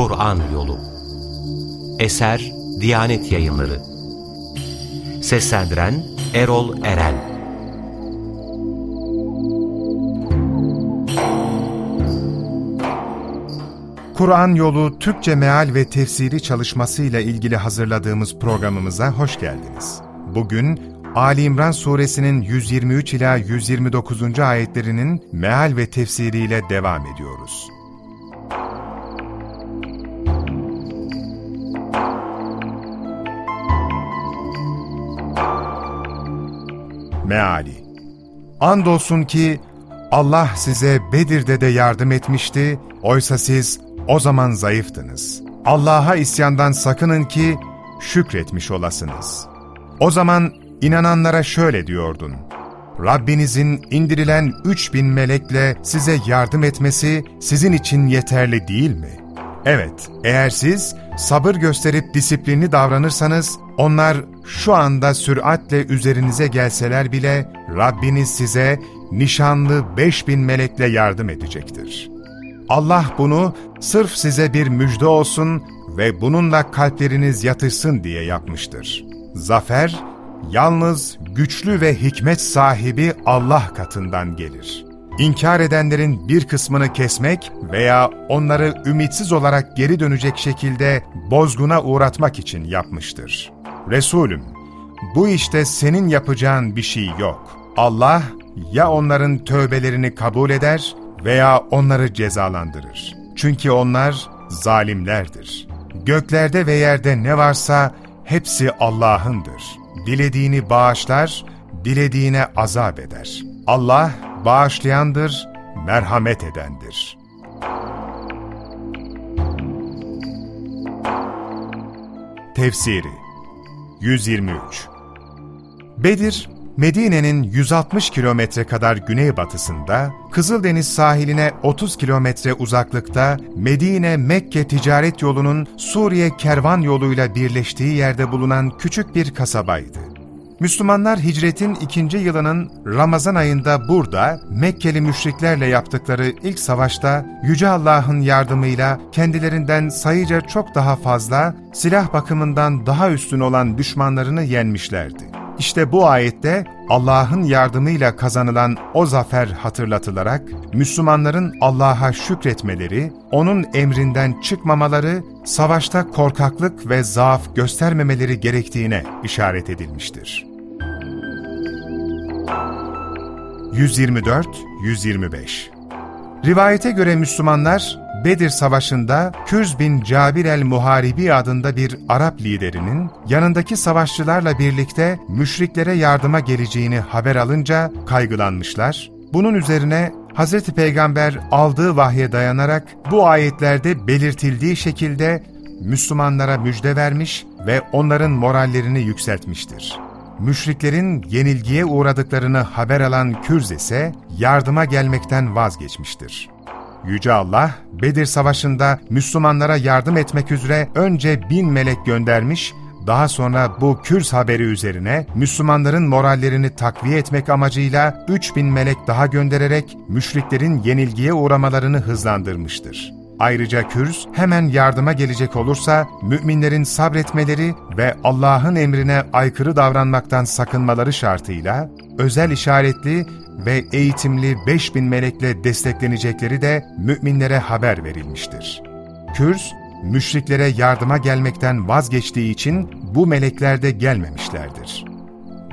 Kur'an Yolu. Eser Diyanet Yayınları. Seslendiren Erol Eren. Kur'an Yolu Türkçe Meal ve Tefsiri çalışması ile ilgili hazırladığımız programımıza hoş geldiniz. Bugün Ali İmran suresinin 123 ila 129. ayetlerinin meal ve tefsiriyle devam ediyoruz. Meali Andolsun ki Allah size Bedir'de de yardım etmişti, oysa siz o zaman zayıftınız. Allah'a isyandan sakının ki şükretmiş olasınız. O zaman inananlara şöyle diyordun. Rabbinizin indirilen üç bin melekle size yardım etmesi sizin için yeterli değil mi? Evet, eğer siz sabır gösterip disiplinli davranırsanız, onlar şu anda süratle üzerinize gelseler bile Rabbiniz size nişanlı beş bin melekle yardım edecektir. Allah bunu sırf size bir müjde olsun ve bununla kalpleriniz yatışsın diye yapmıştır. Zafer, yalnız güçlü ve hikmet sahibi Allah katından gelir. İnkar edenlerin bir kısmını kesmek veya onları ümitsiz olarak geri dönecek şekilde bozguna uğratmak için yapmıştır. Resulüm, bu işte senin yapacağın bir şey yok. Allah ya onların tövbelerini kabul eder veya onları cezalandırır. Çünkü onlar zalimlerdir. Göklerde ve yerde ne varsa hepsi Allah'ındır. Dilediğini bağışlar, dilediğine azap eder. Allah bağışlayandır, merhamet edendir. Tefsiri 123 Bedir, Medine'nin 160 kilometre kadar güneybatısında, Kızıldeniz sahiline 30 kilometre uzaklıkta Medine-Mekke ticaret yolunun Suriye kervan yoluyla birleştiği yerde bulunan küçük bir kasabaydı. Müslümanlar hicretin ikinci yılının Ramazan ayında burada Mekkeli müşriklerle yaptıkları ilk savaşta Yüce Allah'ın yardımıyla kendilerinden sayıca çok daha fazla, silah bakımından daha üstün olan düşmanlarını yenmişlerdi. İşte bu ayette Allah'ın yardımıyla kazanılan o zafer hatırlatılarak Müslümanların Allah'a şükretmeleri, O'nun emrinden çıkmamaları, savaşta korkaklık ve zaaf göstermemeleri gerektiğine işaret edilmiştir. 124-125 Rivayete göre Müslümanlar, Bedir Savaşı'nda Kürz bin Cabir el-Muharibi adında bir Arap liderinin yanındaki savaşçılarla birlikte müşriklere yardıma geleceğini haber alınca kaygılanmışlar. Bunun üzerine Hz. Peygamber aldığı vahye dayanarak bu ayetlerde belirtildiği şekilde Müslümanlara müjde vermiş ve onların morallerini yükseltmiştir. Müşriklerin yenilgiye uğradıklarını haber alan Kürz ise yardıma gelmekten vazgeçmiştir. Yüce Allah, Bedir Savaşı'nda Müslümanlara yardım etmek üzere önce bin melek göndermiş, daha sonra bu Kürz haberi üzerine Müslümanların morallerini takviye etmek amacıyla 3000 melek daha göndererek müşriklerin yenilgiye uğramalarını hızlandırmıştır. Ayrıca Kürz hemen yardıma gelecek olursa müminlerin sabretmeleri ve Allah'ın emrine aykırı davranmaktan sakınmaları şartıyla özel işaretli ve eğitimli 5000 melekle desteklenecekleri de müminlere haber verilmiştir. Kürz, müşriklere yardıma gelmekten vazgeçtiği için bu melekler de gelmemişlerdir.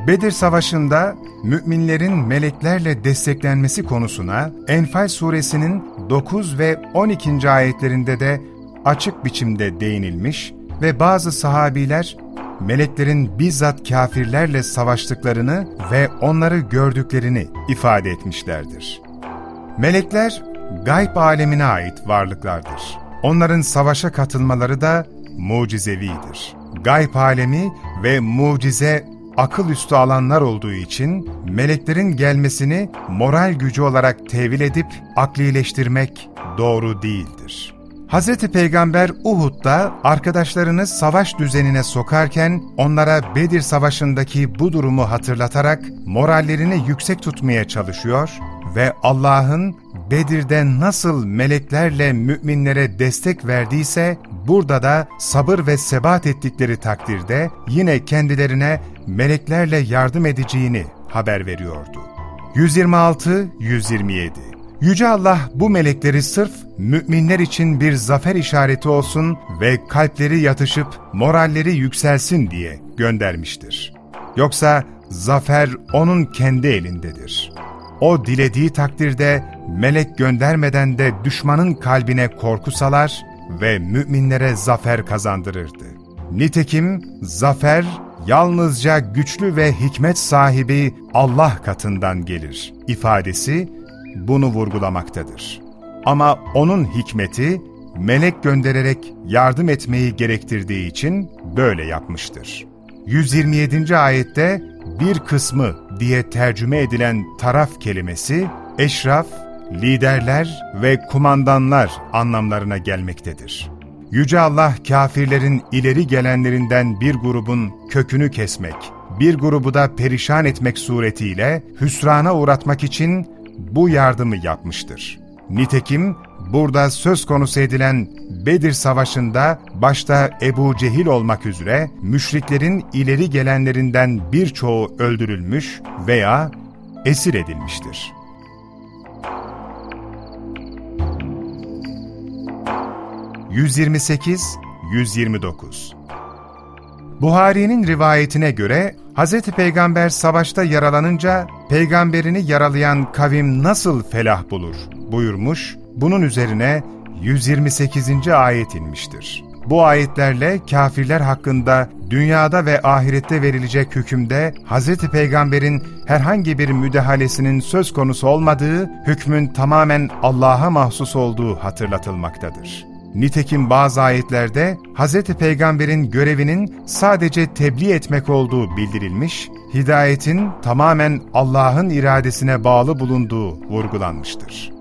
Bedir Savaşı'nda müminlerin meleklerle desteklenmesi konusuna Enfal suresinin 9 ve 12. ayetlerinde de açık biçimde değinilmiş ve bazı sahabiler meleklerin bizzat kafirlerle savaştıklarını ve onları gördüklerini ifade etmişlerdir. Melekler gayb alemine ait varlıklardır. Onların savaşa katılmaları da mucizevidir. Gayb alemi ve mucize akıl üstü alanlar olduğu için meleklerin gelmesini moral gücü olarak tevil edip aklileştirmek doğru değildir. Hz. Peygamber Uhud'da arkadaşlarını savaş düzenine sokarken onlara Bedir Savaşı'ndaki bu durumu hatırlatarak morallerini yüksek tutmaya çalışıyor ve Allah'ın Bedir'de nasıl meleklerle müminlere destek verdiyse burada da sabır ve sebat ettikleri takdirde yine kendilerine meleklerle yardım edeceğini haber veriyordu. 126-127 Yüce Allah bu melekleri sırf müminler için bir zafer işareti olsun ve kalpleri yatışıp moralleri yükselsin diye göndermiştir. Yoksa zafer O'nun kendi elindedir. O dilediği takdirde melek göndermeden de düşmanın kalbine korku salar ve müminlere zafer kazandırırdı. Nitekim zafer yalnızca güçlü ve hikmet sahibi Allah katından gelir ifadesi bunu vurgulamaktadır. Ama onun hikmeti melek göndererek yardım etmeyi gerektirdiği için böyle yapmıştır. 127. ayette bir kısmı diye tercüme edilen taraf kelimesi eşraf, liderler ve kumandanlar anlamlarına gelmektedir. Yüce Allah kafirlerin ileri gelenlerinden bir grubun kökünü kesmek, bir grubu da perişan etmek suretiyle hüsrana uğratmak için bu yardımı yapmıştır. Nitekim burada söz konusu edilen Bedir Savaşı'nda başta Ebu Cehil olmak üzere müşriklerin ileri gelenlerinden birçoğu öldürülmüş veya esir edilmiştir. ...128-129 Buhari'nin rivayetine göre Hz. Peygamber savaşta yaralanınca peygamberini yaralayan kavim nasıl felah bulur buyurmuş, bunun üzerine 128. ayet inmiştir. Bu ayetlerle kafirler hakkında dünyada ve ahirette verilecek hükümde Hz. Peygamber'in herhangi bir müdahalesinin söz konusu olmadığı, hükmün tamamen Allah'a mahsus olduğu hatırlatılmaktadır. Nitekim bazı ayetlerde Hz. Peygamber'in görevinin sadece tebliğ etmek olduğu bildirilmiş, hidayetin tamamen Allah'ın iradesine bağlı bulunduğu vurgulanmıştır.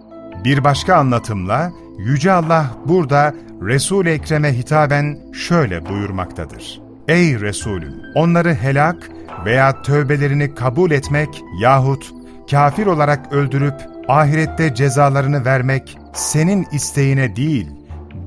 Bir başka anlatımla, Yüce Allah burada Resul-i Ekrem'e hitaben şöyle buyurmaktadır. Ey Resulüm! Onları helak veya tövbelerini kabul etmek yahut kafir olarak öldürüp ahirette cezalarını vermek senin isteğine değil,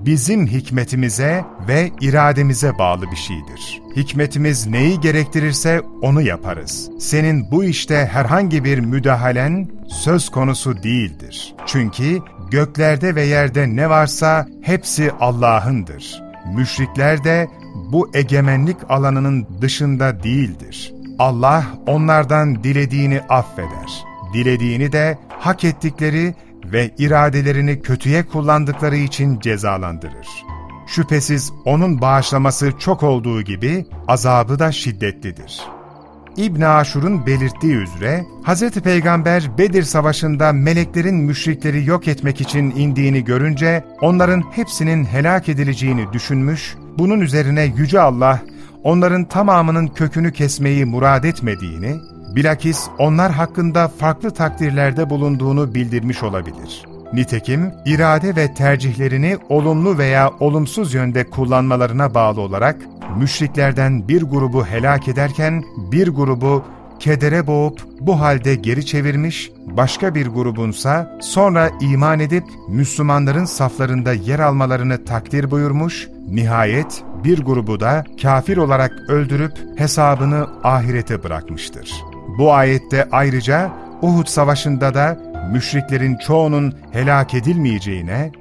bizim hikmetimize ve irademize bağlı bir şeydir. Hikmetimiz neyi gerektirirse onu yaparız. Senin bu işte herhangi bir müdahalen söz konusu değildir. Çünkü göklerde ve yerde ne varsa hepsi Allah'ındır. Müşrikler de bu egemenlik alanının dışında değildir. Allah onlardan dilediğini affeder. Dilediğini de hak ettikleri ve iradelerini kötüye kullandıkları için cezalandırır. Şüphesiz onun bağışlaması çok olduğu gibi azabı da şiddetlidir. İbn Aşur'un belirttiği üzere Hz. Peygamber Bedir Savaşı'nda meleklerin müşrikleri yok etmek için indiğini görünce onların hepsinin helak edileceğini düşünmüş, bunun üzerine Yüce Allah onların tamamının kökünü kesmeyi murad etmediğini, bilakis onlar hakkında farklı takdirlerde bulunduğunu bildirmiş olabilir. Nitekim irade ve tercihlerini olumlu veya olumsuz yönde kullanmalarına bağlı olarak müşriklerden bir grubu helak ederken bir grubu kedere boğup bu halde geri çevirmiş, başka bir grubunsa sonra iman edip Müslümanların saflarında yer almalarını takdir buyurmuş, nihayet bir grubu da kafir olarak öldürüp hesabını ahirete bırakmıştır. Bu ayette ayrıca Uhud Savaşı'nda da müşriklerin çoğunun helak edilmeyeceğine,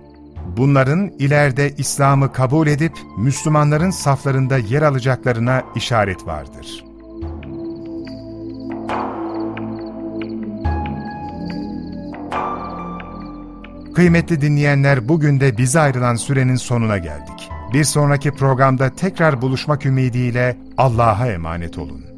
bunların ileride İslam'ı kabul edip Müslümanların saflarında yer alacaklarına işaret vardır. Kıymetli dinleyenler bugün de bize ayrılan sürenin sonuna geldik. Bir sonraki programda tekrar buluşmak ümidiyle Allah'a emanet olun.